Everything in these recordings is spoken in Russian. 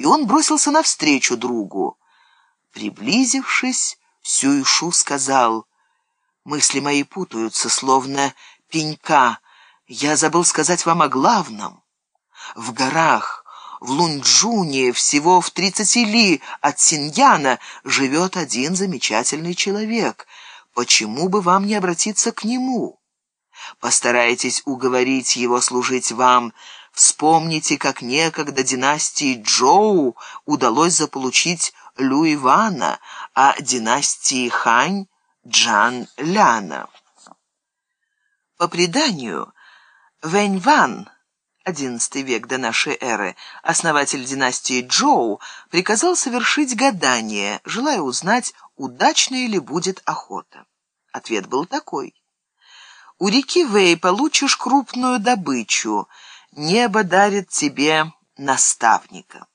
и он бросился навстречу другу. Приблизившись, Сюйшу сказал, «Мысли мои путаются, словно пенька. Я забыл сказать вам о главном. В горах, в Лунджуне, всего в тридцати ли от Синьяна, живет один замечательный человек. Почему бы вам не обратиться к нему?» Постарайтесь уговорить его служить вам. Вспомните, как некогда династии Джоу удалось заполучить Лю Ивана, а династии Хань — Джан Ляна. По преданию, Вэнь Ван, XI век до нашей эры, основатель династии Джоу, приказал совершить гадание, желая узнать, удачной ли будет охота. Ответ был такой. У реки Вэй получишь крупную добычу. Небо дарит тебе наставника.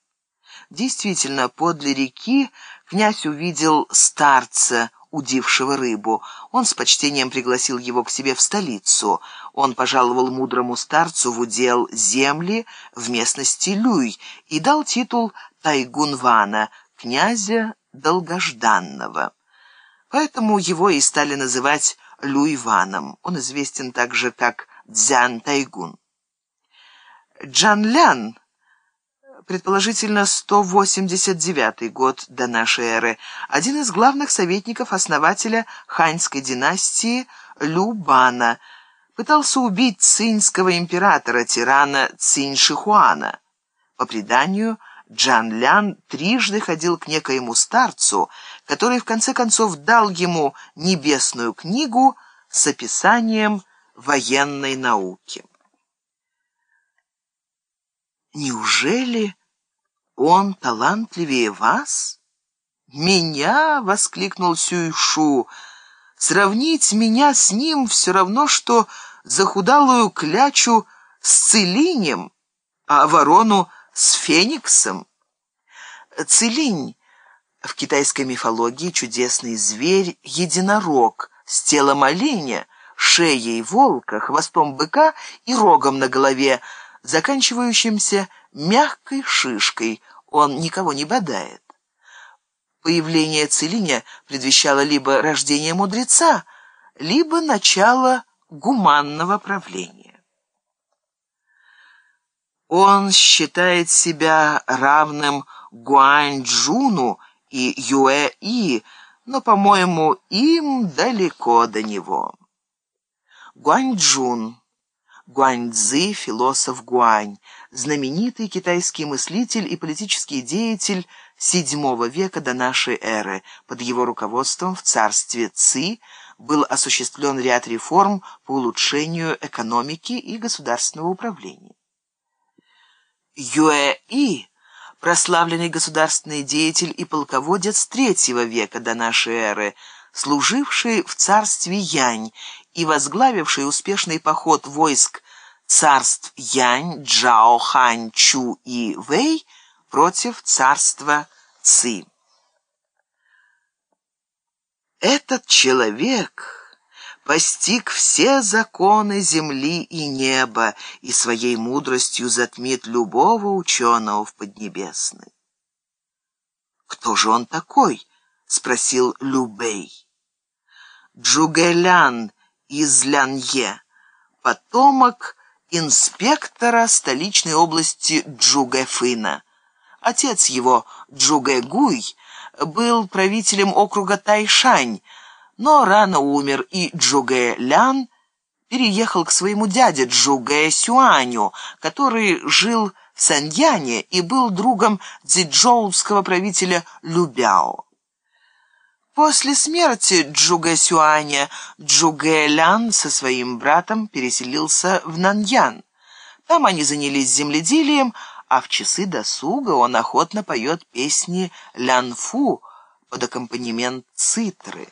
Действительно, подле реки князь увидел старца, удившего рыбу. Он с почтением пригласил его к себе в столицу. Он пожаловал мудрому старцу в удел земли в местности Люй и дал титул Тайгунвана, князя долгожданного. Поэтому его и стали называть Люйваном. Он известен также как Дзян Тайгун. Джан Лян, предположительно 189 год до нашей эры, один из главных советников основателя ханьской династии Любана, пытался убить цинского императора-тирана Цинь Шихуана. По преданию, Джан Лян трижды ходил к некоему старцу, который в конце концов дал ему небесную книгу с описанием военной науки. «Неужели он талантливее вас?» «Меня!» — воскликнул Сюйшу. «Сравнить меня с ним все равно, что захудалую клячу с целинем, а ворону с фениксом. Целинь в китайской мифологии чудесный зверь — единорог с телом оленя, шеей волка, хвостом быка и рогом на голове, заканчивающимся мягкой шишкой. Он никого не бодает. Появление Целиня предвещало либо рождение мудреца, либо начало гуманного правления. Он считает себя равным Гуанчжуну и Юэ-И, но, по-моему, им далеко до него. Гуанчжун, Гуаньцзы, философ Гуань, знаменитый китайский мыслитель и политический деятель VII века до нашей эры. Под его руководством в царстве Ци был осуществлен ряд реформ по улучшению экономики и государственного управления. Юэ-И, прославленный государственный деятель и полководец третьего века до нашей эры, служивший в царстве Янь и возглавивший успешный поход войск царств Янь, Джао, Хань, Чу и Вэй против царства Ци. Этот человек постиг все законы земли и неба и своей мудростью затмит любого ученого в Поднебесной. «Кто же он такой?» — спросил Любей. «Джугэлян из Лянье, потомок инспектора столичной области Джугэфына. Отец его, Джугэгуй, был правителем округа Тайшань, но рано умер, и Джугэ Лян переехал к своему дяде Джугэ Сюаню, который жил в Саньяне и был другом цзиджоуского правителя Любяо. После смерти Джугэ Сюаня Джугэ Лян со своим братом переселился в Наньян. Там они занялись земледелием, а в часы досуга он охотно поет песни Лянфу под аккомпанемент цитры.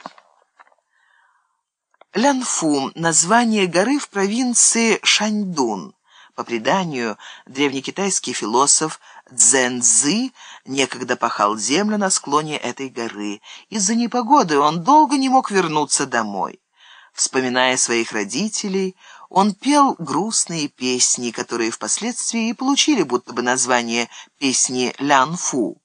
Лянфу – название горы в провинции Шаньдун. По преданию, древнекитайский философ Цзэнцзы некогда пахал землю на склоне этой горы. Из-за непогоды он долго не мог вернуться домой. Вспоминая своих родителей, Он пел грустные песни, которые впоследствии и получили будто бы название песни «Лян Фу».